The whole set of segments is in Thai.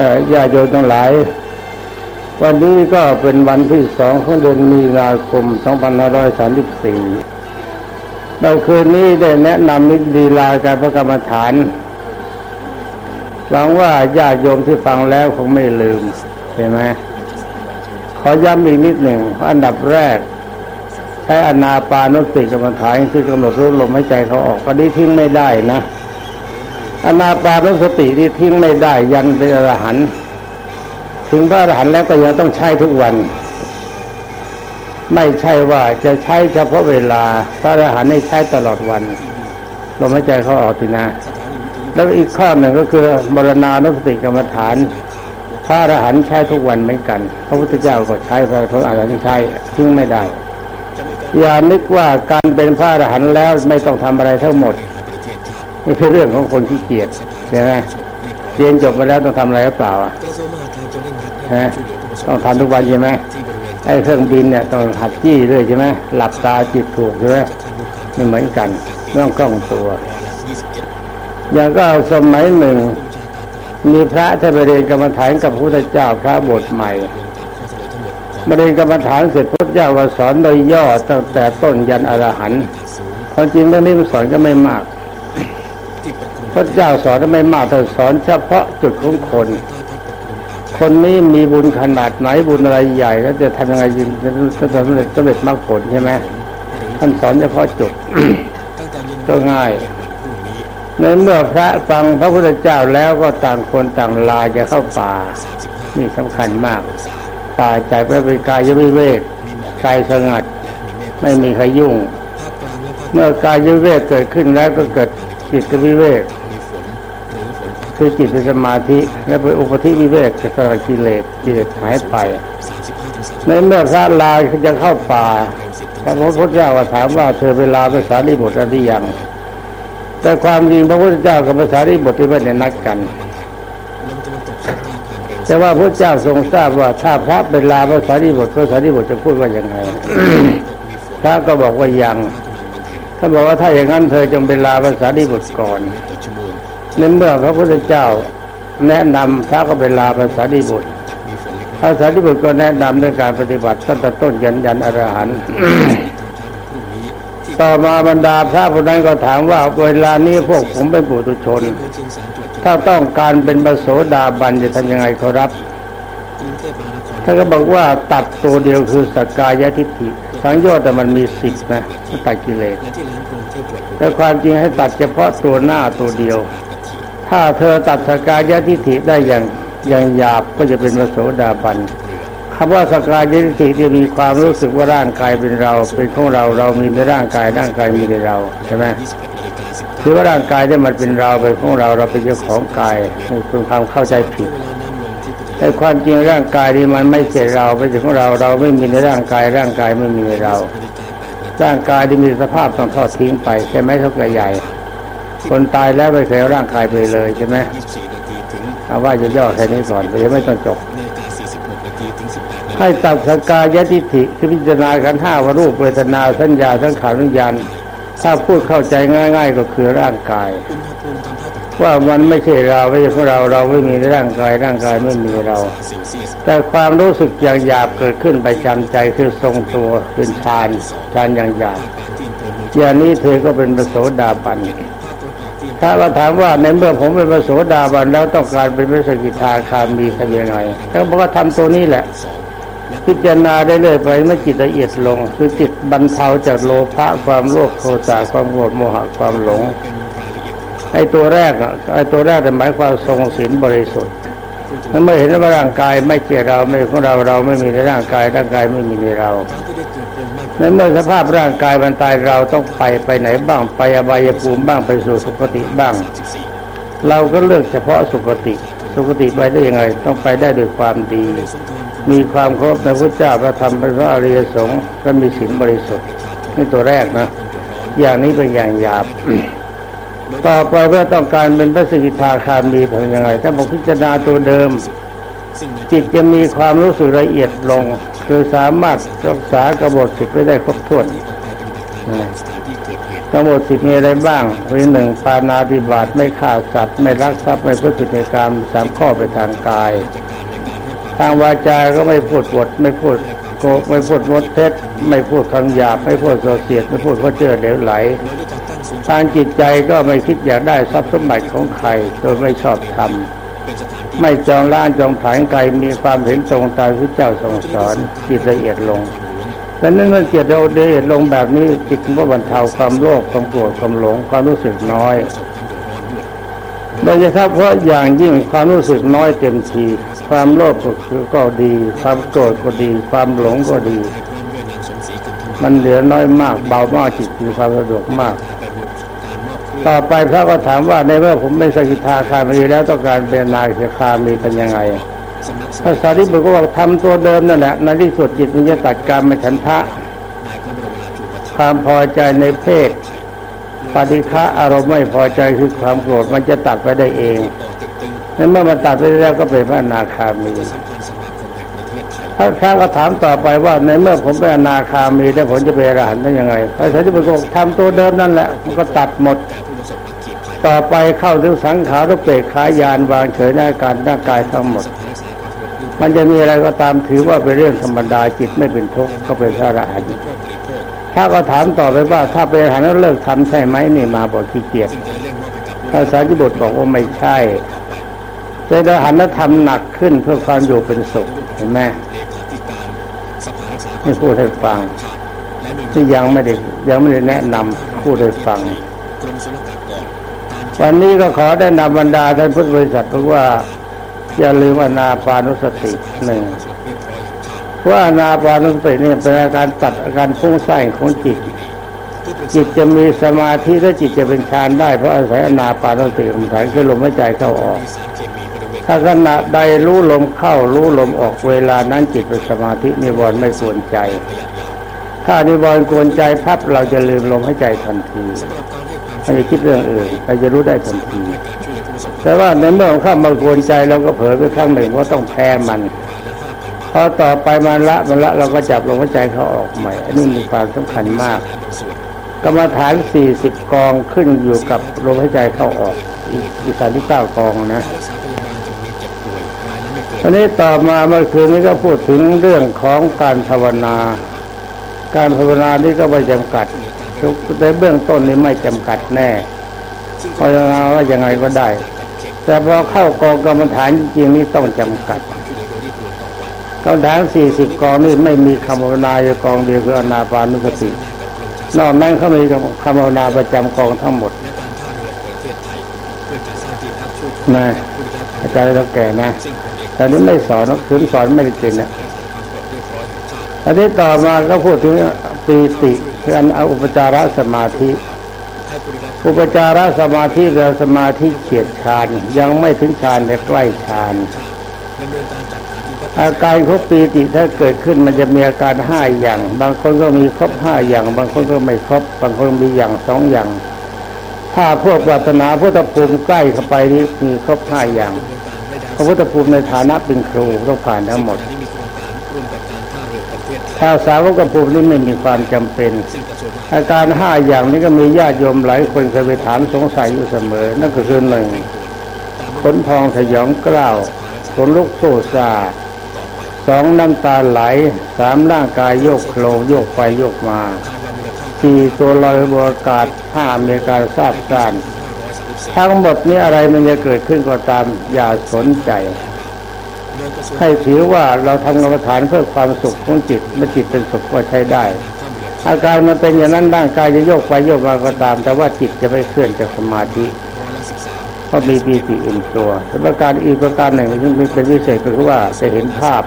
อญาติโยมทั้งหลาย วันนี้ก็เป็นวันที่สองของเดือนมีนาคม 2534 เราคืนนี้ได้แนะนำนิดีลาการพระกรรมฐานหวังว่าญาติโยมที่ฟังแล้วคงไม่ลืมใช่ไหมขอย้ำอีกนิดหนึ่งอันดับแรกใช้อนาปานุสติกรรมฐานคือกำหนดรู้ลมหายใจเขาออกก็นี้ทิ้งไม่ได้นะ อนาปานสติที่ทิ้งไม่ได้ยันเป็นอรหันต์ถึงพระอรหันต์แล้วก็ยังต้องใช้ทุกวัน ไม่ใช่ว่าจะใช้เฉพาะเวลา พระอรหันต์ให้ใช้ตลอดวันลมหายใจเขาออกทีนะ แล้วอีกข้อหนึ่งก็คือมรณานุสติกรรมฐาน พระอรหันต์ใช้ทุกวันเหมือนกัน พระพุทธเจ้าก็ใช้พระพุทธอรหันต์ใช้ทิ้งไม่ได้อย่านึกว่าการเป็นพระอรหันต์แล้วไม่ต้องทำอะไรทั้งหมด นี่คือเรื่องของคนที่เกียจใช่ไหมเรียนจบมาแล้วต้องทำอะไรหรือเปล่าอะฮะต้องทำทุกวันใช่ไหมไอ้เครื่องบินเนี่ยต้องหัดจี้ด้วยใช่ไหมหลับตาจิตถูกใช่ไหมไม่เหมือนกันต้องกล้องตัว อย่างก็สมัยหนึ่ง มีพระที่ไปเรียนกรรมฐานกับพระพุทธเจ้าพระบทใหม่มาเรียนกรรมฐานเสร็จพระเจ้าก็สอนโดยย่อตั้งแต่ต้นยันอรหันต์ความจริงเรื่องนี้มันสอนก็ไม่มาก พระเจ้าสอนไม่มากแต่สอนเฉพาะจุดของคน คนนี้มีบุญขนาดไหนบุญอะไรใหญ่ แล้วจะทำยังไงจะสำเร็จสำเร็จมรรคผลใช่ไหมท่านสอนเฉพาะจุดก็ง่ายในเมื่อพระฟังพระพุทธเจ้าแล้วก็ต่างคนต่างลาจะเข้าป่า นี่สำคัญมาก ป่าใจไปเป็นกายวิเวกกายสงัด ไม่มีใครยุ่ง เมื่อกายวิเวกเกิดขึ้นแล้วก็เกิดจิตวิเวก คือจิตเป็นสมาธิ และเป็นอุปธิวิเวกจะสละกิเลสกิเลสหายไป ในเมื่อพระลาจะเข้าป่าพระพุทธเจ้าก็ถามว่าเธอเวลาภาษาลิบุตรหรือยัง แต่ความจริงพระพุทธเจ้ากับภาษาลิบุตรที่ไม่ได้นัดกัน แต่ว่าพระเจ้าทรงทราบว่าถ้าพระเป็นลาภาษาลิบุตรภาษาลิบุตรจะพูดว่าอยังไงพระก็บอกว่ายังท่านบอกว่าถ้าอย่างนั้นเธอจงเป็นลาภาษาลิบุตรก่อน ในเมื่อพระพุทธเจ้าแนะนำพระก็เป็นลาภาษาลิบุตรภาษาลิบุตรก็แนะนำในการปฏิบัติตั้งแต่ต้นยันยันอรหันต์ต่อมาบรรดาพระผู้นั้นก็ถามว่าเวลานี้พวกผมเป็นปุถุชน ถ้าต้องการเป็นปโสดาบันจะทำยังไงขอรับท่านก็บอกว่าตัดตัวเดียวคือสกกายทิฏฐิสังโยชน์แต่มันมีสิบนะตัดกิเลสแต่ความจริงให้ตัดเฉพาะตัวหน้าตัวเดียว ถ้าเธอตัดสกายทิฏฐิได้อย่างอย่างหยาบก็จะเป็นปโสดาบันคำว่าสกายทิฏฐิจะมีความรู้สึกว่าร่างกายเป็นเรา เป็นของเราเรามีในร่างกายร่างกายมีในเราใช่ไหมคือว่าร่างกายที่มันเป็นเราเป็นของเราเราเป็นเจ้าของกายนี่เป็นความเข้าใจผิดแต่ความจริงร่างกายนี้มันไม่ใช่เราเป็นของเราเราไม่มีในร่างกายร่างกายไม่มีในเรา ร่างกายที่มีสภาพต้องทอดทิ้งไปใช่ไหมเท่ากับใหญ่ คนตายแล้วไปเคยร่างกายไปเลยใช่ไหมเอาว่าจะย่อแค่นี้ก่อนไปยังไม่ต้องจบให้ตัดสกายทิฏฐิคือพิจารณาขันธ์ห้าว่ารูปเวทนาสัญญาสังขารวิญญาณถ้าพูดเข้าใจง่าย ๆ ก็คือร่างกาย ว่ามันไม่ใช่เราไม่ใช่พวกเราเราไม่มีร่างกายร่างกายไม่มีเรา แต่ความรู้สึกอย่างหยาบเกิดขึ้นไปจำใจคือทรงตัวเป็นฌานฌานอย่างหยาบอย่างนี้เธอก็เป็นประโสดาบัน ถ้าเราถามว่าในเมื่อผมเป็นประโสดาบันแล้วต้องการเป็นพระสกิทาคามีทำยังไงเขาบอกว่าทำตัวนี้แหละพิจารณาได้เลยไปเมื่อจิตละเอียดลง คือจิตบรรเทาจากโลภะความโลภโทสะความโกรธโมหะความหลงไอ้ตัวแรกอะไอ้ตัวแรกหมายความทรงศีลบริสุทธิ์มันไม่เห็นว่าร่างกายไม่เกี่ยเราไม่ของเราเราไม่มีในร่างกายร่างกายไม่มีในเรา ในเมื่อสภาพร่างกายมันตายเราต้องไปไปไหนบ้างไปอบายภูมิบ้างไปสู่สุคติบ้าง เราก็เลือกเฉพาะสุคติ สุคติไปได้ยังไง ต้องไปได้ด้วยความดี มีความเคารพในพระเจ้าพระธรรมพระอริยสงฆ์และมีศีลบริสุทธิ์นี่ตัวแรกนะ อย่างนี้เป็นอย่างหยาบต่อไปเมื่อต้องการเป็นพระสกิทาคามีทำยังไง ถ้าบอกพิจารณาตัวเดิม จิตจะมีความรู้สึกละเอียดลง คือสามารถรักษากระบฏสิทธิ์ไว้ได้ครบถ้วนทั้งหมดสิบมีอะไรบ้างคือหนึ่งปานาติบาตไม่ฆ่าสัตว์ ไม่รักทรัพย์ไม่พูดผิดในกรรมสามข้อไปทางกาย ทางวาจาก็ไม่พูดบทไม่พูดโกไม่พูดมดเท็จไม่พูดคำหยาบไม่พูดโซเสียดไม่พูดข้อเชื่อเหลวไหลทางจิตใจก็ไม่คิดอยากได้ทรัพย์สมบัติของใครโดยไม่ชอบทำ ไม่จองล้านจองผานไกลมีความเห็นตรงตามที่เจ้าทรงสอนจิตละเอียดลงแต่เนื่องจากจิตเราละเอียดลงแบบนี้จิตก็บรรเทาความโลภความโกรธความหลงความรู้สึกน้อยโดยเฉพาะเพราะอย่างยิ่งความรู้สึกน้อยเต็มทีความโลภก็คือก็ดี ความโกรธก็ดี ความหลงก็ดี มันเหลือน้อยมากเบามากจิตมีความสะดวกมาก ต่อไปพระก็ถามว่าในเมื่อผมไม่สกิทาคามีแล้วต้องการเป็นนายเสคามีเป็นยังไงพระสารีบุตรก็บอกทำตัวเดิมนั่นแหละในที่สุดจิตมันจะตัดการมาฉันทะความพอใจในเพศปฏิฆะอารมณ์ไม่พอใจคือความโกรธมันจะตัดไปได้เองนั้นเมื่อมันตัดไปแล้วก็เป็นพระอนาคามีพระพระก็ถามต่อไปว่าในเมื่อผมเป็นอนาคามีแล้วผมจะเป็นอรหันต์ได้ยังไงพระสารีบุตรก็ทำตัวเดิมนั่นแหละมันก็ตัดหมด ต่อไปเข้าถึงสังขารุเปรขายานวางเฉยหน้าการหน้ากายทั้งหมด มันจะมีอะไรก็ตามถือว่าเป็นเรื่องธรรมดาจิตไม่เป็นทุกข์ก็เป็นพระอรหันต์ถ้าก็ถามต่อไปว่า ถ้าเป็นอรหันต์เลิกทำใช่ไหมนี่มาบอกขี้เกียจพระสารีบุตรบอกว่าไม่ใช่เป็นอรหันต์ทำหนักขึ้นเพื่อความอยู่เป็นสุขเห็นไหมนี่พูดให้ฟังที่ยังไม่ได้ยังไม่ได้แนะนำพูดให้ฟัง วันนี้ก็ขอได้นำบรรดาท่านพุทธบริษัทเพราะว่าอย่าลืมอนาปานุสติหนึ่งว่าอนาปานุสตินี่เป็นอาการตัดอาการฟุ้งซ่านของจิต จิตจะมีสมาธิและจิตจะเป็นฌานได้เพราะอาศัยอนาปานุสติกรรมฐานคือลมหายใจเข้าออกถ้าขณะใดรู้ลมเข้ารู้ลมออกเวลานั้นจิตเป็นสมาธินิวรณ์ไม่กวนใจ ถ้านิวรณ์กวนใจพับเราจะลืมลมหายใจทันที ไม่ได้คิดเรื่องอื่นเราจะรู้ได้ทันที แต่ว่าในเมื่อข้ามากวนใจเราก็เผลอไปครั้งหนึ่งว่าต้องแพ้มันพอต่อไปมันละมันละเราก็จับลมหายใจเขาออกใหม่อันนี้มีความสำคัญมากกรรมฐานสี่สิบกองขึ้นอยู่กับลมหายใจเข้าออกอีกสามที่เก้ากองนะอันนี้ต่อมาเมื่อคืนนี้ก็พูดถึงเรื่องของการภาวนา การภาวนานี่ก็ไม่จำกัด ทุกในเบื้องต้นนี้ไม่จำกัดแน่ภาวนาว่ายังไงก็ได้ แต่พอเข้ากองกรรมฐานจริงๆนี่ต้องจำกัดกรรมฐานสี่สิบกองนี่ไม่มีคำภาวนาอยู่กองเดียวคืออนาปานุสตินอกนั้นเขามีคำภาวนาประจำกองทั้งหมดนะอาจารย์เราแก่นะตอนนี้ไม่สอนคืนสอนไม่ได้จริงนะอันนี้ต่อมาก็พูดถึงปีติ คืออันเอาอุปจารสมาธิ อุปจารสมาธิเราสมาธิเฉียดฌานยังไม่ถึงฌานแต่ใกล้ฌานอาการครบปีติถ้าเกิดขึ้นมันจะมีอาการห้าอย่าง บางคนก็มีครบห้าอย่าง บางคนก็ไม่ครบบางคนมีอย่างสองอย่าง ถ้าพวกปรารถนาพุทธภูมิใกล้เข้าไปนี่มีครบห้าอย่างพระพุทธภูมิในฐานะเป็นครูต้องผ่านทั้งหมด ถ้าสาวกภูมินี่ไม่มีความจำเป็น อาการห้าอย่างนี้ก็มีญาติโยมหลายคนเคยไปถามสงสัยอยู่เสมอ นั่นก็คือหนึ่งขนพองสยองกล้าวขนลุกโซซาสองน้ำตาไหลสามร่างกายโยกโคลงโยกไปโยกมาสี่ตัวลอยบรอากาศห้ามีการทราบซ่านทั้งหมดนี้อะไรมันจะเกิดขึ้นก็ตามอย่าสนใจ ให้ถือว่าเราทำกรรมฐานเพื่อความสุขของจิตเมื่อจิตเป็นสุขก็ใช้ได้ อาการมันเป็นอย่างนั้นร่างกายจะโยกไปโยกมาก็ตาม แต่ว่าจิตจะไม่เคลื่อนจากสมาธิเพราะมีปีติอิ่มตัวแต่ประการอีกประการหนึ่งที่มีเป็นพิเศษก็คือว่าจะเห็นภาพ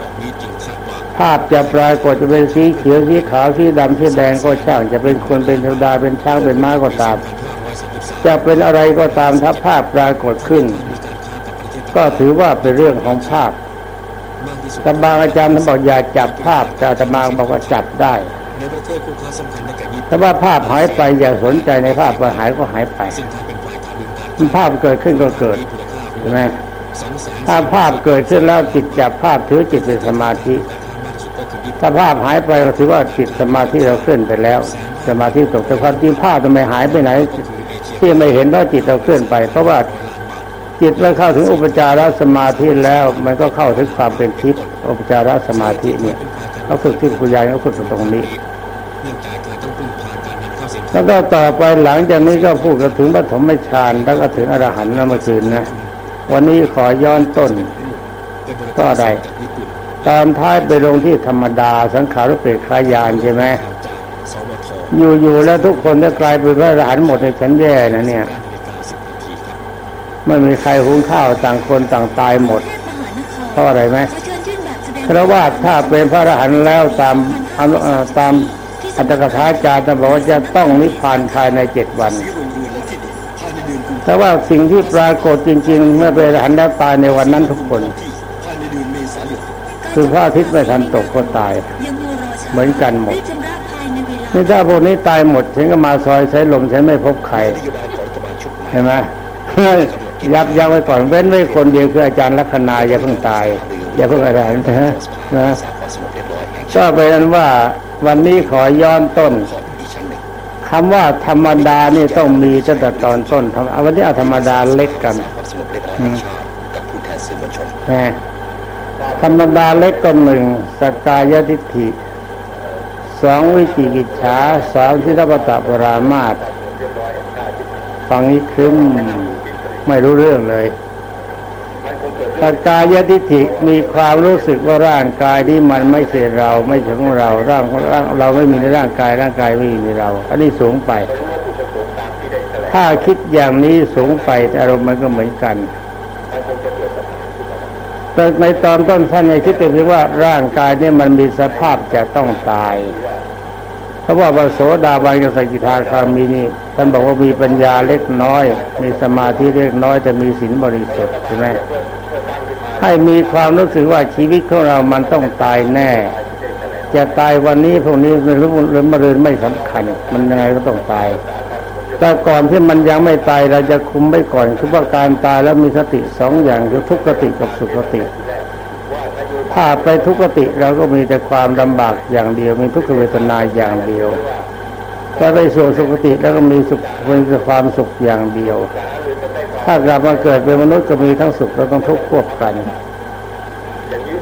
ภาพจะปรากฏจะเป็นสีเขียวสีขาวสีดำสีแดงก็ช่าง จะเป็นคนเป็นเทวดาเป็นช้างเป็นม้าก็ตาม จะเป็นอะไรก็ตามถ้าภาพปรากฏขึ้น ก็ถือว่าเป็นเรื่องของภาพ ต่บางอาจารย์ท่านบอกอย่าจับภาพแต่อาตมาบอกว่าจับได้แต่ว่าภาพหายไปอย่าสนใจในภาพว่าหายก็หายไปภาพเกิดขึ้นก็เกิดใช่ไหมถ้าภาพเกิดขึ้นแล้วจิตจับภาพถือจิตเป็นสมาธิถ้าภาพหายไปก็ถือว่าจิตสมาธิเราเคลื่อนไปแล้ว สมาธิตกแต่ความจริงภาพทำไมหายไปไหน ที่ไม่เห็นว่าจิตเราเคลื่อนไป เพราะว่า จิตเมื่อเข้าถึงอุปจารสมาธิแล้ว มันก็เข้าถึงความเป็นทิพย์อุปจารสมาธิเนี่ยเขาฝึกที่คุยายเขาฝึกตรงนี้แล้วก็ต่อไปหลังจากนี้ก็พูดกันถึงปฐมฌานแล้วก็ถึงอรหันต์นะเมื่อคืนนะ วันนี้ขอย้อนต้นก็ได้ตามท้ายไปลงที่ธรรมดาสังขารเปรตขายานใช่ไหมอยู่ๆแล้วทุกคนจะกลายเป็นพระอรหันต์หมดในฉันแย่นะเนี่ย ไม่มีใครหุงข้าวต่างคนต่างตายหมด เพราะอะไรไหมเพราะว่าถ้าเป็นพระอรหันต์แล้วตามตามอัตถกถาจารย์บอกว่าจะต้องนิพพานภายในเจ็ดวัน แต่ว่าสิ่งที่ปรากฏจริง ๆ เมื่อเป็นอรหันต์แล้วตายในวันนั้นทุกคน คือพระอาทิตย์ไม่ทันตกก็ตาย เหมือนกันหมดนี่ถ้าพวกนี้ตายหมดฉันก็มาซอยใช้ลมฉันไม่พบใครเห็นไหม ยับยั้งไว้ก่อนเว้นไว้คนเดียวคืออาจารย์ลัคนาอย่าเพิ่งตายอย่าเพิ่งอะไรนะนะก็เป็นว่าวันนี้ขอย้อนต้นคำว่าธรรมดานี่ต้องมีตั้งแต่ตอนต้นเอาวันนี้เอาธรรมดาเล็กกันนะธรรมดาเล็กก็หนึ่งสกายทิฏฐิสองวิจิกิจฉาสามทิฏฐปตปรามาตฟังนี้คืม ไม่รู้เรื่องเลยสกายทิฏฐิมีความรู้สึกว่าร่างกายที่มันไม่ใช่เราไม่ใช่ของเราร่างร่างเราไม่มีในร่างกายร่างกายไม่มีในเรา อันนี้สูงไป ถ้าคิดอย่างนี้สูงไปอารมณ์มันก็เหมือนกันแต่ในตอนต้นท่านให้คิดถึงว่าร่างกายนี่มันมีสภาพจะต้องตาย เพราะว่าบโสดาบันกับสกิทาคามีนี่ท่านบอกว่ามีปัญญาเล็กน้อย มีสมาธิเล็กน้อยแต่มีศีลบริสุทธิ์ใช่ไหมให้มีความรู้สึกว่าชีวิตของเรามันต้องตายแน่ จะตายวันนี้พวกนี้หรือหรือมะรืนไม่สำคัญ มันยังไงก็ต้องตาย แต่ก่อนที่มันยังไม่ตายเราจะคุมไว้ก่อนคือว่าการตายแล้วมีสติสองอย่างคือทุกขติกับสุขติ ถ้าไปทุกขติเราก็มีแต่ความลำบากอย่างเดียว มีทุกขเวทนาอย่างเดียวถ้าไปสู่สุขติแล้วก็มีสุขมีความสุขอย่างเดียว ถ้ากลับมาเกิดเป็นมนุษย์ก็มีทั้งสุขและทั้งทุกข์ควบกัน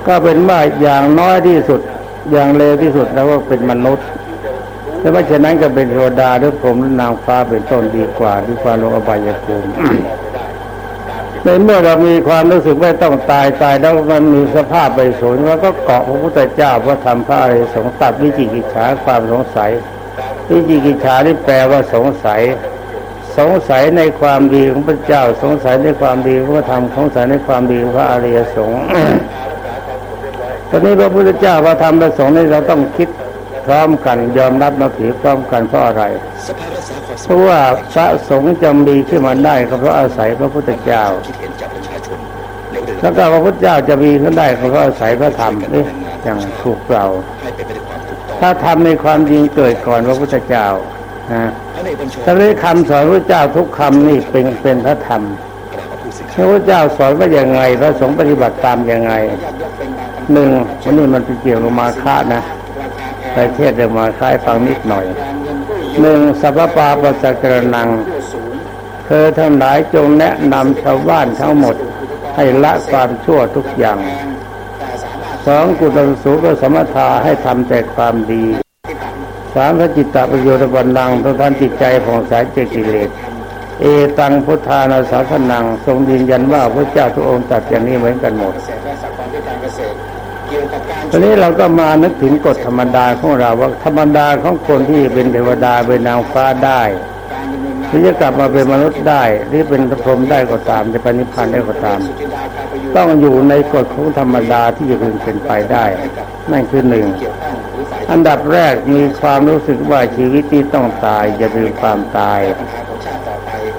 ก็เป็นว่าอย่างน้อยที่สุดอย่างเลวที่สุดแล้วก็เป็นมนุษย์แต่ว่าฉะนั้นก็เป็นเทวดาหรือผมหรือนางฟ้าเป็นต้นดีกว่าดีกว่าลงอบายภูมิ ในเมื่อเรามีความรู้สึกว่าต้องตายตายแล้วมันมีสภาพไปสูญแล้วก็เกาะพระพุทธเจ้าพระธรรมพระอริยสงฆ์ตัดวิจิกิจฉาความสงสัย วิจิกิจฉาที่แปลว่าสงสัย สงสัยในความดีของพระเจ้า สงสัยในความดีของพระธรรมสงสัยในความดีของพระอริยสงฆ์ตอนนี้พระพุทธเจ้าพระธรรมพระสงฆ์นี่เราต้องคิดพร้อมกันยอมรับนับถือพร้อมกันเพราะอะไร เพราะว่าพระสงฆ์จะมีขึ้นมาได้ก็เพราะอาศัยพระพุทธเจ้าแล้วก็พระพุทธเจ้าจะมีขึ้นได้ก็เพราะอาศัยพระธรรมนี่อย่างถูกเราถ้าทำในความจริงเกิดก่อนพระพุทธเจ้านะถ้าได้คำสอนพระเจ้าทุกคำนี่เป็นเป็นพระธรรมพระพุทธเจ้าสอนว่าอย่างไงพระสงฆ์ปฏิบัติตามอยังไงหนึ่งวันนี้มันเป็นเกี่ยวกับมาฆะนะไปเทศเรื่องมาค่ายฟังนิดหน่อย หนึ่งสัพปาปัสกรนัง เธอทั้งหลายจงแนะนำชาวบ้านทั้งหมดให้ละความชั่วทุกอย่าง สองกุศลสูงสมถาให้ทำแต่ความดี สามพระจิตตประโยชน์บันดังทุกท่านจิตใจผ่องใสเจกิเลส เอตังพุทธานาสาสนัง ทรงยืนยันว่าพระเจ้าทุกองค์ตัดอย่างนี้เหมือนกันหมด ตอนนี้เราก็มานึกถึงกฎธรรมดาของเราว่าธรรมดาของคนที่เป็นเทวดาเป็นนางฟ้าได้หรือจะกลับมาเป็นมนุษย์ได้หรือเป็นพรหมได้ก็ตามจะปณิพันธ์ได้ก็ตาม ต้องอยู่ในกฎของธรรมดาที่จะพึงเป็นไปได้นั่นคือหนึ่งอันดับแรกมีความรู้สึกว่าชีวิตที่ต้องตายจะเป็นความตาย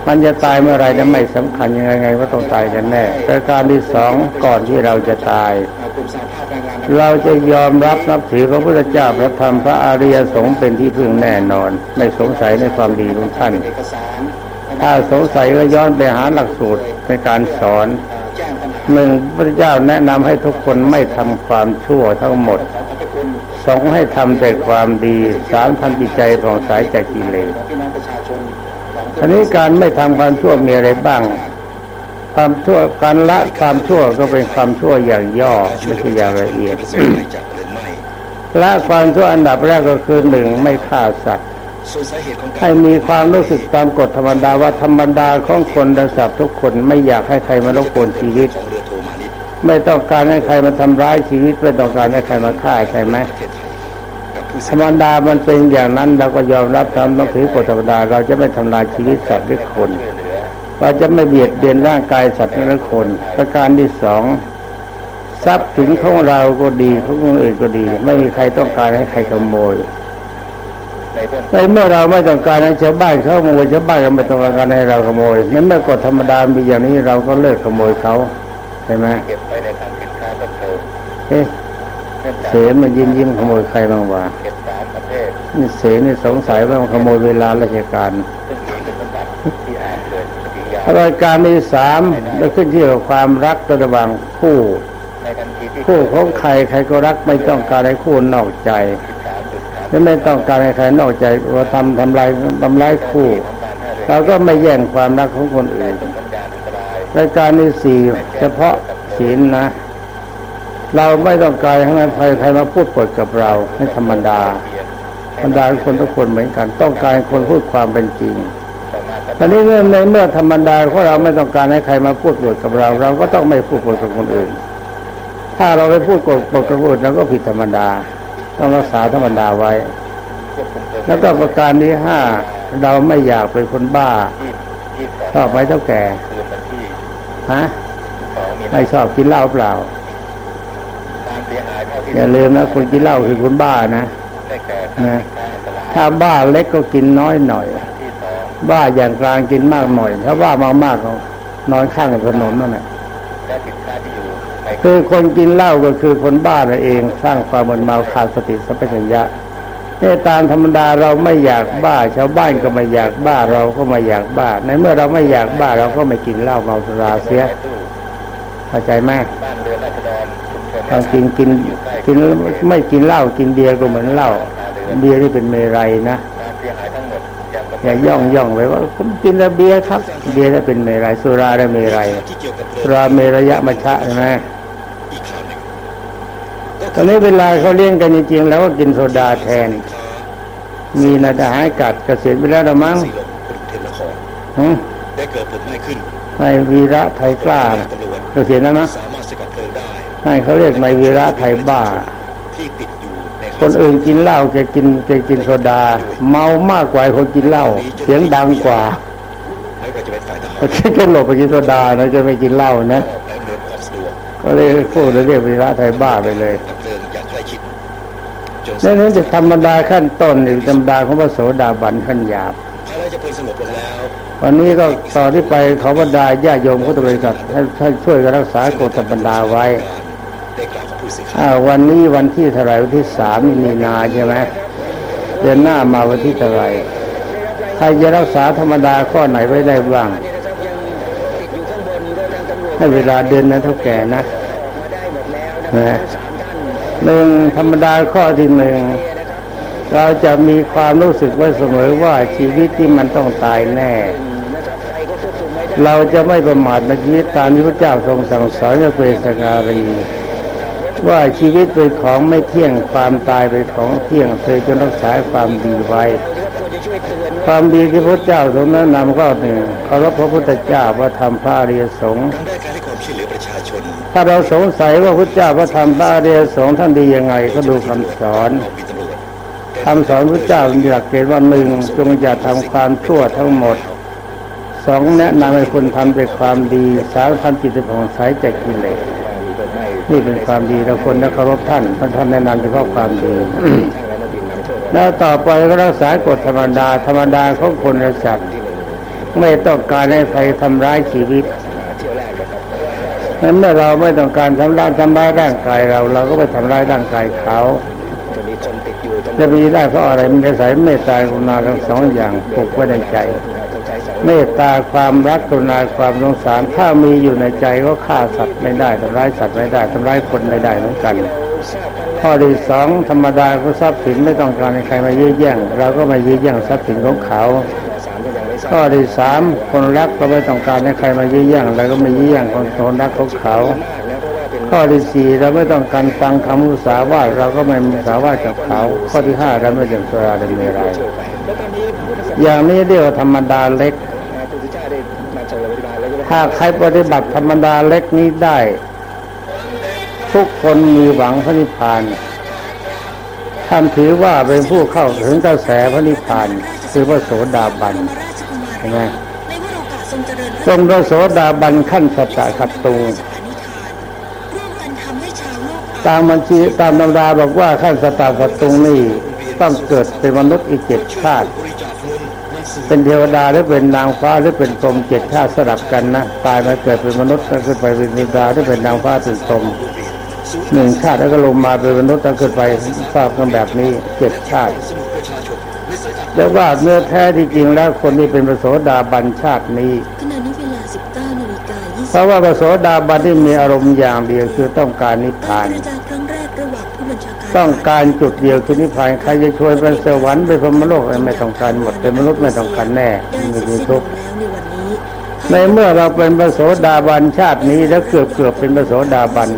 มันจะตายเมื่อไรนั้นไม่สำคัญยังไงว่าต้องตายกันแน่แต่การที่สองก่อนที่เราจะตาย เราจะยอมรับนับถือพระพุทธเจ้าพระธรรมพระอริยสงฆ์เป็นที่พึ่งแน่นอน ไม่สงสัยในความดีของท่าน ถ้าสงสัยก็ย้อนไปหาหลักสูตรในการสอนหนึ่งพระเจ้าแนะนำให้ทุกคนไม่ทำความชั่วทั้งหมดสองให้ทำแต่ความดีสามทำจิตใจผ่องใสจากกิเลสทีนี้การไม่ทำความชั่วมีอะไรบ้าง ความชั่วการละความชั่วก็เป็นความชั่วอย่างย่อไม่ใช่อย่างละเอียดละความชั่วอันดับแรกก็คือหนึ่งไม่ฆ่าสัตว์ให้มีความรู้สึกตามกฎธรรมดาว่าธรรมดาของคนและสัตว์ทุกคนไม่อยากให้ใครมารบกวนชีวิต ไม่ต้องการให้ใครมาทำร้ายชีวิต ไม่ต้องการให้ใครมาฆ่าใช่ไหมธรรมดามันเป็นอย่างนั้นเราก็ยอมรับตามต้องถือกฎธรรมดา เราจะไม่ทำลายชีวิตสัตว์หรือคน เราจะไม่เบียดเบียนร่างกายสัตว์หรือคน ประการที่สองทรัพย์สินของเราก็ดีของคนอื่นก็ดี ไม่มีใครต้องการให้ใครขโมยในเมื่อเราไม่ต้องการให้ชาวบ้านเขาขโมยชาวบ้านก็ไม่ต้องการให้เราขโมยนั้นเมื่อกฎธรรมดามีอย่างนี้เราก็เลิกขโมยเขาใช่ไหมเก็บไว้ในทางสินค้าต้นเติมเอ๊ะเนื่องจากเสมันยิ้มยิ้มขโมยใครบ้างวะเก็บสามประเภทนี่เสนี่สงสัยว่ามันขโมยเวลาราชการ ริยารายการที่สามแล้วขึ้นที่กับความรักระหว่างคู่ในทันทีที่คู่ของใครใครก็รักไม่ต้องการให้คู่นอกใจสามจุดสามและไม่ต้องการให้ใครนอกใจว่าทำทำลายทำลายคู่ของการให้เรือเราก็ไม่แย่งความรักของคนอื่นสัญญาณอันตรายรายการที่สี่เฉพาะศีลนะ เราไม่ต้องการให้ใครใครมาพูดปดกับเราให้ธรรมดาเพียรธรรมดาคนทุกคนเหมือนกัน ต้องการให้คนพูดความเป็นจริง ตอนนี้เมื่อในเมื่อธรรมดาของเราไม่ต้องการให้ใครมาพูดปดกับเรา เราก็ต้องไม่พูดปดกับคนอื่น ถ้าเราไปพูดปดกับคนอื่นเราก็ผิดธรรมดา ต้องรักษาธรรมดาไว้ แล้วก็ประการที่ห้าเราไม่อยากเป็นคนบ้าชอบไหมเท่าแก่ฮะไม่ชอบกินเหล้าเปล่าอย่าลืมนะคนกินเหล้าคือคนบ้านะถ้าบ้าเล็กก็กินน้อยหน่อย บ้าอย่างกลางกินมากหน่อย ถ้าบ้ามากๆก็นอนข้างถนนนั่นแหละและสินค้าที่อยู่ในคือคนกินเหล้าก็คือคนบ้านั่นเอง สร้างความมึนเมาขาดสติสัมปชัญญะนี่ตามธรรมดาเราไม่อยากบ้า ชาวบ้านก็ไม่อยากบ้าเราก็ไม่อยากบ้า ในเมื่อเราไม่อยากบ้าเราก็ไม่กินเหล้าเมาสุราเสียในตู้เข้าใจไหมบ้านเรือนราษฎรชุมชนตอนกินกินกินไม่กินเหล้ากินเบียร์ก็เหมือนเหล้าเบียร์ที่เป็นเมรัยนะ อย่าย่องย่องไว้ว่าผมกินแต่เบียร์ครับ เบียร์ถ้าเป็นเมรัยสุราได้เมรัยที่เกี่ยวกับสุราเมรยะมัชชะใช่ไหมอีกข่าวหนึ่งตอนนี้เวลาเขาเลี้ยงกันจริงๆแล้วก็กินโซดาแทน มีนาทหารกัดเกษียณไปแล้วละมั้งสี่ลมกรุงเทพนครหึได้เกิดเพลิงไหม้ขึ้นในวีระไทยกล้าน่ะตำรวจเกษียณแล้วนะสามารถสกัดเพลิงได้ให้เขาเรียกในวีระไทยบ้าที่ติดอยู่ใน คนอื่นกินเหล้าแกกินแกกินโซดา เมามากกว่าคนกินเหล้าเสียงดังกว่าเขาแค่หลบไปกินโซดานะจะไม่กินเหล้านะก็เลยพูดเรียกวีระไทยบ้าไปเลยดับเพลิงอย่นนั่นจะธรรมดาขั้นต้นหรือธรรมดาของพระโสดาบันขั้นหยาบวันนี้ก็ต่อที่ไปขอบรรดาญาโยมพุทธบริษัทให้ช่วยกันรักษากฎธรรมดาไว้ วกับผู้สื่อข่าวอ่าวันนี้วันที่เท่าไหร่วันที่สามมีนาใช่ไหมเดือนหน้ามาวันที่เท่าไหร่ใครจะรักษาธรรมดาข้อไหนไว้ได้บ้างให้เวลาเดือนนะเท่าแก่นะนะหนึ่งธรรมดาข้อที่หนึ่งเราจะมีความรู้สึกไว้เสมอว่าชีวิตที่มันต้องตายแน่ เราจะไม่ประมาทในชีวิตตามที่พระเจ้าทรงสั่งสอนในเปสการี ว่าชีวิตเป็นของไม่เที่ยงความตายเป็นของเที่ยงเธอจะรักษาความดีไว้ ความดีที่พระเจ้าทรงแนะนำก็หนึ่งเคารพพระพุทธเจ้าพระธรรมพระอริยสงฆ์การได้การให้ความช่วยเหลือประชาชนถ้าเราสงสัยว่าพระเจ้าพระธรรมพระอริยสงฆ์ท่านดียังไงก็ดูคำสอนมีตำรวจคำสอนพระเจ้ามีหลักเกณฑ์ว่าหนึ่งจงอย่าทำความชั่วทั้งหมดสองแนะนำให้คนทำแต่ความดีสามทำจิตผ่องใสจากกิเลส นี่เป็นความดีเราคนนะเคารพท่านท่านท่านแนะนำเฉพาะความดีแล้วต่อไปก็รักษากฎธรรมดาธรรมดาของคนและสัตว์ไม่ต้องการให้ใครทำร้ายชีวิตนั้นเมื่อเราไม่ต้องการทำร้ายทำร้ายร่างกายเรา เราก็ไปทำร้ายร่างกายเขาจะมีได้เพราะอะไรมันจะใส่เมตตากรุณาทั้งสองอย่างปลูกไว้ในใจ เมตตาความรักกรุณาความสงสาร ถ้ามีอยู่ในใจก็ฆ่าสัตว์ไม่ได้ทำร้ายสัตว์ไม่ได้ทำร้ายคนไม่ได้เหมือนกันข้อที่สองธรรมดาก็ทรัพย์สินไม่ต้องการให้ใครมายื้อแย่งเราก็ไม่ยื้อแย่งทรัพย์สินของเขาข้อที่สามคนรักก็ไม่ต้องการให้ใครมายื้อแย่งเราก็ไม่ยื้อแย่งคนคนรักของเขา ข้อที่สี่เราไม่ต้องการฟังคำมุสาวาทเราก็ไม่มุสาวาทกับเขา ข้อที่ห้าเราไม่ดื่มสุราดื่มเมรัยอย่างนี้เรียกว่าธรรมดาเล็ก ถ้าใครปฏิบัติธรรมดาเล็กนี้ได้ ทุกคนมีหวังพระนิพพานท่านถือว่าเป็นผู้เข้าถึงกระแสพระนิพพานคือพระโสดาบันเห็นไหมทรงเจงพระโสดาบันขั้นสัจจะขัดตูสถานิทามกันทำให้ชาวโลกตามบัญชีตามตำราบอกว่าขั้นสัจจะขัดตูนี่ต้องเกิดเป็นมนุษย์อีกเจ็ดชาติ เป็นเทวดาหรือเป็นนางฟ้าหรือเป็นพรหมเจ็ดชาติสลับกันนะตายมาเกิดเป็นมนุษย์แล้วขึ้นไปเป็นเทวดาหรือเป็นนางฟ้าเป็นพรหมหนึ่งชาติแล้วก็ลงมาเป็นมนุษย์แล้วขึ้นไปทราบกันแบบนี้เจ็ดชาติแต่ว่าเนื้อแท้ที่จริงแล้วคนที่เป็นพระโสดาบันชาตินี้ขณะนี้เวลา19นาฬิกาเพราะว่าพระโสดาบันที่มีอารมณ์อย่างเดียวคือต้องการนิพพาน ต้องการจุดเดียวคือนิพพานใครจะช่วยไปสวรรค์ไปพรมโลกอะไรไม่ต้องการหมดเป็นมนุษย์ไม่ต้องการแน่ไมีทุกข์ในเมื่อเราเป็นพระโสดาบันชาตินี้แล้วเกือบเกือบเป็นพระโสดาบัน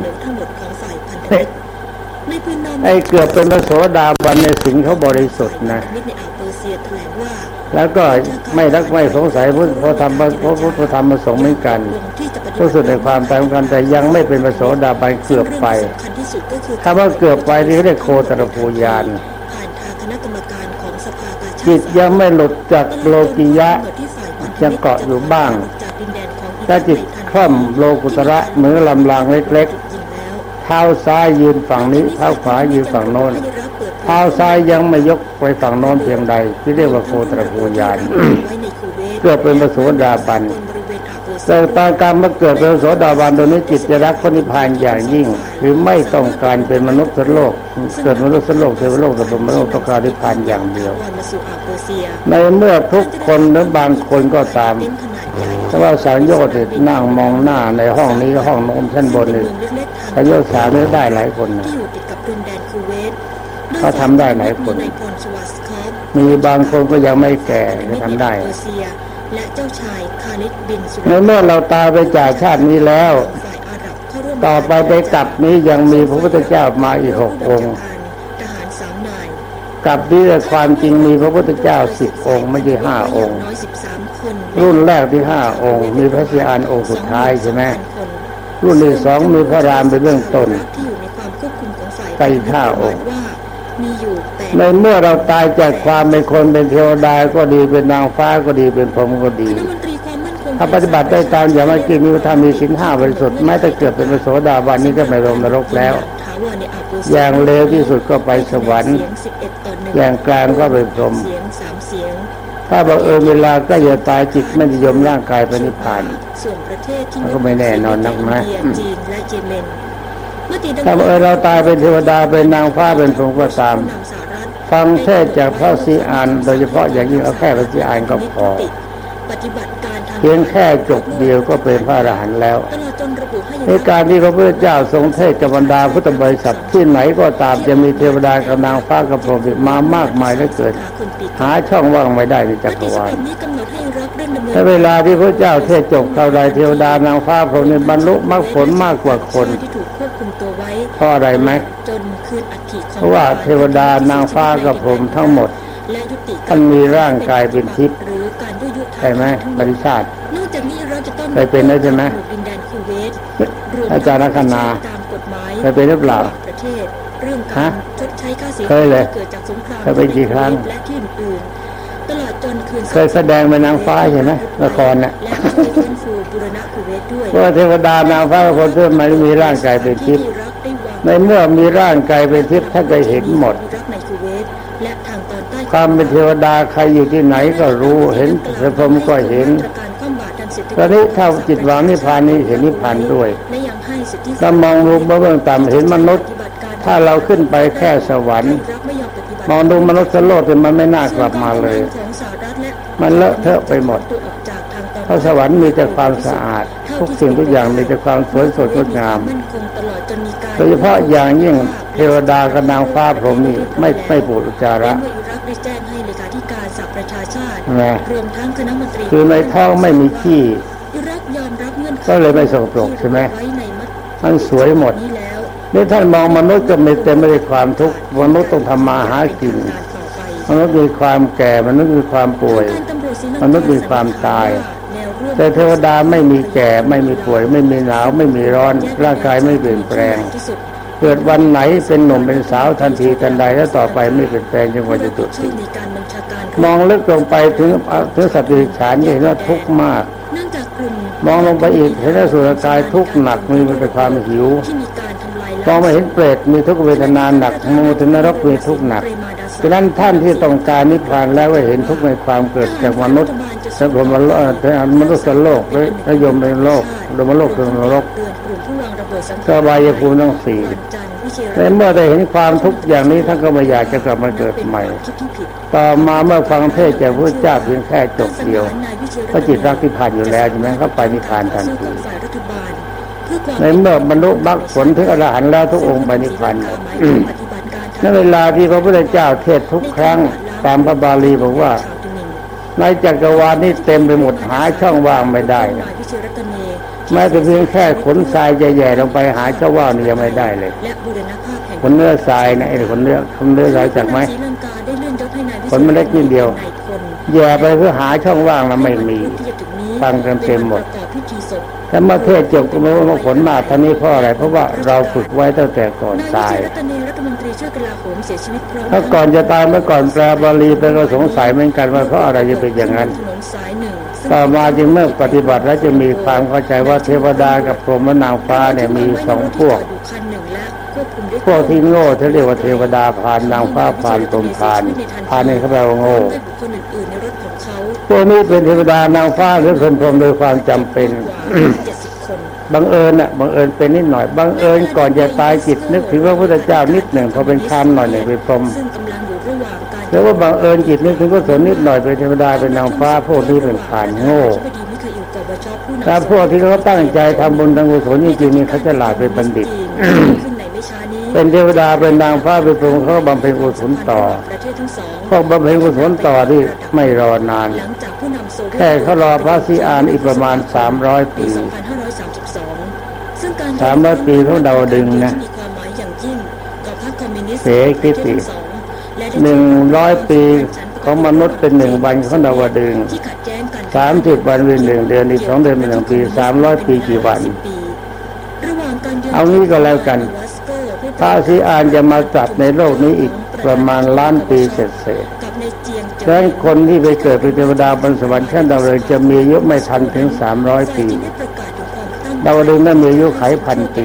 ไอ้เกือบเป็นพระโสดาบันในสิ่งเขาบริสุทธิ์นะแล้วก็ไม่รักไม่สงสัยพระธรรมพระพุทธธรรมประสงค์เหมือนกัน ที่จะปฏิบัรู้สึกในความตามกันแต่ยังไม่เป็นพระโสดาบันเกือบไปซึ่งเรื่องที่สำคัญที่สุดก็คือถ้าว่าเกือบไปนี่เขาเรียกโคตรภูยานผ่านทางคณะกรรมการของสภากาชาจิตติยังไม่หลุดจากโลกิยะที่ฝ่ายพันธมิตรยังเกาะอยู่บ้างจากดินแดนของอิรักถ้าจิตในทันคล่อมโลกุตระเหมือนลำรางเล็กจริงแล้วๆเท้าซ้ายยืนฝั่งนี้เท้าขวายืนฝั่งโน้นให้รับเปิดเผยเท้าซ้ายยังไม่ยกไปฝั่งโน้นเพียงใด ที่เรียกว่าโคตรภูยานไว้ในคูเวตเกือบเป็นพระโสดาบัน บริเวณอ่าวเปอร์เซีแต่ตอนการมาเกิดเป็นโสดาบันตัวนี้จิตจะรักพระนิพพานอย่างยิ่ง คือไม่ต้องการเป็นมนุษย์สโลก เกิดมนุษย์สโลกเทวโลกแต่เป็นมนุษย์ต้องการนิพพานอย่างเดียว ในเมื่อทุกคนหรือบางคนก็ตามเป็นขนาดใหญ่ถ้าว่าสังโยชน์เนี่ยนั่งมองหน้าในห้องนี้ห้องโน้นชั้นบนนี่เมืองเล็กๆทางสังโยชน์สามนี่ได้หลายคนนะเขาทำได้หลายคน มีบางคนก็ยังไม่แก่จะทำได้ และเจ้าชายคาลิดบินสุในเมื่อเราตายไปจากชาตินี้แล้วฝ่ายอาหรับเข้าร่วมต่อไปไปกลับนี้ยังมีพระพุทธเจ้ามาอีกหกองค์ทหารสามนายกลับนี้ความจริงมีพระพุทธเจ้าสิบองค์ไม่ใช่ห้าองค์น้อยสิบสามคนรุ่นแรกที่ห้าองค์ มีพระศรีอานองค์สุดท้ายใช่ไหมคนรุ่นที่สองมีพระรามเป็นเบื้องต้นที่อยู่ในความควบคุมของฝ่ายไปอีกห้าองค์ว่ามีอยู่แต่ ในเมื่อเราตายจากความเป็นคนเป็นเทวดาก็ดีเป็นนางฟ้าก็ดีเป็นพรหมก็ดีคณะมนตรีความมั่นคงถ้าปฏิบัติได้ตามอย่างเมื่อกี้นี้ถ้ามีสินห้าบริสุทธิ์แม้แต่เกิดเป็นพระโสดาบันนี้ก็ไม่ลงนรกแล้วถาวรในอ่าวเปอร์เซีอย่างเลวที่สุดก็ไปสวรรค์เสียงสิบเอ็ดต่อหนึ่งอย่างกลางก็เป็นพรหมเสียงสามเสียงถ้าบังเอิญเวลาก็จะตายจิตไม่นิยมร่างกายไปนิพพานส่วนประเทศที่มันก็ไม่แน่นอนนักนะอินเดียจีนและเยเมนเมื่อตีดังถ้าบังเอิญเราตายเป็นเทวดาเป็นนางฟ้าเป็นพรหมก็ตามผู้นำสหรัฐ ฟังเทศจากพระศรีอานโดยเฉพาะอย่างยิ่งเอาแค่พระศรีอานก็พอปฏิบัติการทางเพียงแค่จบเดียวก็เป็นพระอรหันต์แล้วตลอดจนระบุให้ในการที่พระพุทธเจ้าทรงเทศกับบรรดาพุทธบริษัทที่ไหนก็ตามจะมีเทวดากับนางฟ้ากับพรหมมามากมายเหลือเกินหาคนติดหาช่องว่างไม่ได้ในจักรวาล ถ้าเวลาที่พระเจ้าเทศจบคราวใดเทวดานางฟ้าพรหมนี่บรรลุมรรคผลมากกว่าคนที่ถูกควบคุมตัวไว้เพราะอะไรไหมจนคืนอัฐิของเพราะว่าเทวดานางฟ้ากับพรหมทั้งหมดและยุติท่านมีร่างกายเป็นทิพย์หรือการยุยทางใช่ไหมบริชาตินอกจากนี้เราจะต้องเคยเป็นแล้วใช่ไหมดินแดนคูเวตรวมอาจารย์ลักษณะตามกฎหมายเคยเป็นหรือเปล่าประเทศเรื่องกาฮะรชดใช้ค่าเสียเคยเลยที่เกิดจากสงครามเคยเป็นกี่ครั้งและที่อื่นๆ ตลอดจนคืนเคยแสดงเป็นนางฟ้าใช่ไหมละครน่ะและช่วยฟื้นฟูบูรณะคูเวตด้วยเพราะว่าเทวดานางฟ้ากับพรหมเพื่อมันมีร่างกายเป็นทิพย์ที่รักได้วางในเมื่อมีร่างกายเป็นทิพย์ท่านก็เห็นหมดรักในคูเวตและทางตอนใต้ความเป็นเทวดาใครอยู่ที่ไหนก็รู้เห็นพระพรหมก็เห็นมาตรการความบาดทางเศรษฐกิจตอนนี้ถ้าจิตหวังนิพพานนี้เห็นนิพพานด้วยและยังให้สิทธิถ้ามองรูปเบื้องต่ำเห็นมนุษย์ปฏิบัติการถ้าเราขึ้นไปแค่สวรรค์รักไม่ยอมปฏิบัติมองดูมนุษย์โลกแต่มันไม่น่ากลับมาเลยของสหรัฐและมันเลอะเทอะไปหมดตัวออกจากทางตอนเพราะสวรรค์มีแต่ความสะอาด ทุกสิ่งทุกอย่างมีแต่ความสวยสดงดงามมั่นคงตลอดจนมีการโดยเฉพาะอย่างยิ่งเทวดากับนางฟ้าพรหมนี่ไม่ไม่ปูดอุจจาและระเมื่ออิรักได้แจ้งให้เลขาธิการสหประชาชาตินะรวมทั้งคณะมนตรีคือในท้องไม่มีขี้อิรักยอมรับเงื่อนไขก็เลยไม่สกปรกใช่ไหมที่ระบุไว้ในมติมันสวยหมด นี้แล้วนี่ท่านมองมนุษย์ก็ไม่เต็มไปด้วยความทุกข์มนุษย์ต้องทำมาหากินการต่อไปมนุษย์มีความแก่มนุษย์มีความป่วยการตำรวจศรีลังกามนุษย์มีความตายแนวร่วมแต่เทวดาไม่มีแก่ไม่มีป่วย ไม่มีหนาวไม่มีร้อน ร่างกายไม่เปลี่ยนแปลงที่สุดเกิดวันไหนเป็นหนุ่มเป็นสาวทันทีทันใดแล้วต่อไปไม่เปลี่ยนแปลงจนกว่าจะตุช่ติวยในการบัญชาการมองลึกลงไปถึงถึงสัตว์ดิฉานจะเห็นว่าทุกข์มากเนื่องจากกลุ่มมองลงไปอีกเห็นว่าสุรกายทุกข์หนักมีแต่ความหิว องไม่เห็นเปรตมีทุกเวทนาหนักมูถึงนรกมีทุกหนักฉะนั้นท่านที่ต้องการนิพพานแล้วก็เห็นทุกในความเกิดจากมนุษย์สังคมมนุษย์มนุษย์โลกและนยมเป็นโลกดมโลกเป็นนรกเตือนรกสบายภูมิทั้งสี่วันจันทร์วิเชียรแต่เมื่อได้เห็นความทุกข์อย่างนี้ท่านก็ไม่อยากจะกลับมาเกิดใหม่ ต่อมาเมื่อฟังเทศจากพระเจ้าเพียงแค่จบเดียว ก็จิตรักที่ผ่านอยู่แล้วใช่ไหมเขาไปนิพพานทันที กับฝ่ายรัฐบาลเพื่อความในเมื่อบรรลุมรรคผลถึงอรหันต์แล้วทุกองค์ไปนิพพานหมดปฏิบัติการในเวลาที่พระพุทธเจ้าเทศน์ทุกครั้งตามพระบาลีบอกว่า ในจักรวาลนี้เต็มไปหมดหาช่องว่างไม่ได้นายวิเชียรรัตเนแม้แต่เพียงแค่ขนทรายใหญ่ๆลงไปหาช่องว่างนี่ยังไม่ได้เลยและบูรณภาพแห่งขนเนื้อทรายนะไอ้ขนเนื้อขนเนื้อทรายจากไหมศรีลังกาได้เลื่อนยศให้นายวิขนมันเล็กนิดเดียวนายพลแย่ไปเพื่อหาช่องว่างแล้วไม่มีที่จะถึงนี้ฟังกันเต็มหมด ประกอบพิธีศพแต่เมื่อเทศน์จบก็ไม่ว่าผลมาท่านี้เพราะอะไร เพราะว่าเราฝึกไว้ตั้งแต่ก่อนนายตายวิเชียรรัตเนรัฐมนตรีช่วยกลาโหมเสียชีวิตพร้อมถ้าก่อนจะตายเมื่อก่อนแปลบาลีไปก็สงสัยเหมือนกันว่าเพราะอะไรจะเป็นอย่างนั้นถนนสายหนึ่งซึ่งต่อมาจึงเมื่อปฏิบัติแล้วจะมีความเข้าใจว่าเทวดากับพรหมและนางฟ้าเนี่ยมีสองพวกอยู่คันหนึ่งและควบคุมด้วยพวกที่โง่ที่เรียกว่าเทวดาพานนางฟ้าพานตมพานพานนี่เขาแปลว่าโง่ด้วยบุคคลอื่นๆในรถของเขาพวกนี้เป็นเทวดานางฟ้าหรือคนพรหมโดยความจำเป็นกว่า เจ็ดสิบคนบังเอิญน่ะบังเอิญเป็นนิดหน่อยบังเอิญก่อนจะตายจิตนึกถึงพระพุทธเจ้านิดหนึ่งพอเป็นคำหน่อยหนึ่งเป็นพรหมซึ่งกำลังอยู่ระหว่างการแล้วว่าบังเอิญจิตนึกถึงกุศลนิดหน่อยเป็นเทวดาเป็นนางฟ้าพวกนี้เป็นผ่านโง่ธิบดีมิคาอิลกอบชผู้นำถ้าพวกที่เขาตั้งใจทำบุญทำกุศลจริงๆนี่เขาจะหลาดเป็นบัณฑิต เป็นเทวดาเป็นนางฟ้าเป็นพรหมเขาก็บำเพ็ญกุศลต่อประเทศทั้งสองพวกบำเพ็ญกุศลต่อที่ไม่รอนานหลังจากผู้นำโซเวียตแค่เขารอพระศรีอานอีกประมาณ300ปีปี2532ซึ่งการสามร้อยปีของดาวดึงส์นะที่มีความหมายอย่างยิ่งต่อพรรคคอมมิวนิสต์เสคิติประเทศทั้งสองและได้หนึ่งร้อยปีของมนุษย์เป็นหนึ่งวันของดาวดึงส์ที่ขัดแย้งกันสามสิบวันเป็นหนึ่งเดือนอีกสองเดือนเป็นหนึ่งปีสามร้อยปีกี่วันระหว่างการยืนเอางี้ก็แล้วกันวัสโกผู้ พระศรีอานจะมาจับในโลกนี้อีกประมาณล้านปีเศษกับในเจียงๆฉะนั้นคนที่ไปเกิดเป็นเทวดาบนสวรรค์ชั้นดาวดึงส์จะมีอายุไม่ทันถึง300ปีได้ประกาศถึงความตั้งดาวดึงส์นั้นมีอายุไขพันปี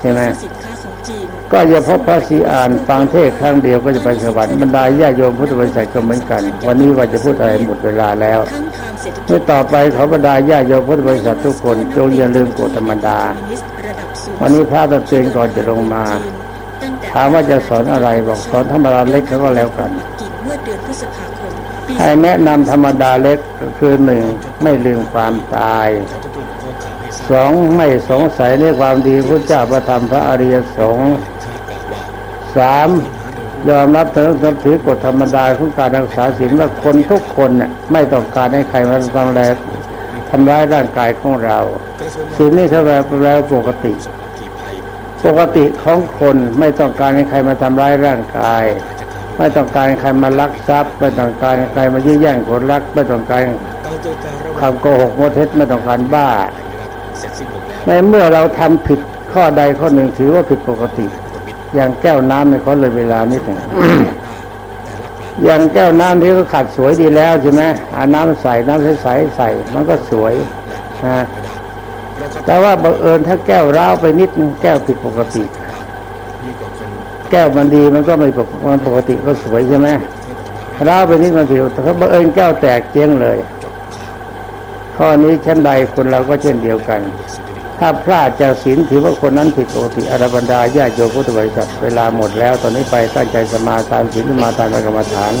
ใช่ไหมสินค้าของจีนก็จะพบพระศรีอานฟังเทศน์ครั้งเดียวก็จะไปสวรรค์บรรดาญาโยมพุทธบริษัทก็เหมือนกัน วันนี้ว่าจะพูดอะไรหมดเวลาแล้วทั้งทางเศรษฐกิจเมื่อต่อไปขอบรรดาญาโยมพุทธบริษัททุกคนจงอย่าลืมกฎธรรมดาคอมมิ วันนี้พระตะเตือนก่อนจะลงมา ถามว่าจะสอนอะไรบอกสอนธรรมดาเล็กเขาก็แล้วกันปักกิ่งเมื่อเดือนให้แนะนำธรรมดาเล็กคือหนึ่งไม่ลืมความตายสองไม่สงสัยในความดีพระเจ้าประธรรมพระอริยสงฆ์สามยอมรับถือนับถือกฎธรรมดาของการรักษาศีลว่าคนทุกคนน่ะไม่ต้องการให้ใครมาทำร้ายทำร้ายร่างกายของเราศีลนี่เท่าไรแปลปกติ ปกติของคนไม่ต้องการให้ใครมาทำร้ายร่างกาย ไม่ต้องการให้ใครมาลักทรัพย์ ไม่ต้องการให้ใครมายื้อแย่งคนรัก ไม่ต้องการความโกหกโมเท็จไม่ต้องการบ้า ในเมื่อเราทำผิดข้อใดข้อหนึ่งถือว่าผิดปกติ อย่างแก้วน้ำเนี่ยเขาเลยเวลานิดหนึ่งอย่างแก้วน้ำที่เขาขัดสวยดีแล้วใช่ไหมอาน้ำใส่น้ำใสๆใส่มันก็สวยนะ แต่ว่าบังเอิญถ้าแก้วร้าวไปนิดนึงแก้วผิดปกติ แก้วมันดีมันก็ไม่ปกมันปกติก็สวยใช่ไหมร้าวไปนิดมันผิวแต่ถ้าบังเอิญแก้วแตกเจ๊งเลย ข้อนี้เช่นใดคนเราก็เช่นเดียวกัน ถ้าพลาดจากศีลถือว่าคนนั้นผิดปกติอรบรรดาญาโยมพุทธบริษัทเวลาหมดแล้ว ตอนนี้ไปตั้งใจสมาทานศีลสมาทานกรรมฐาน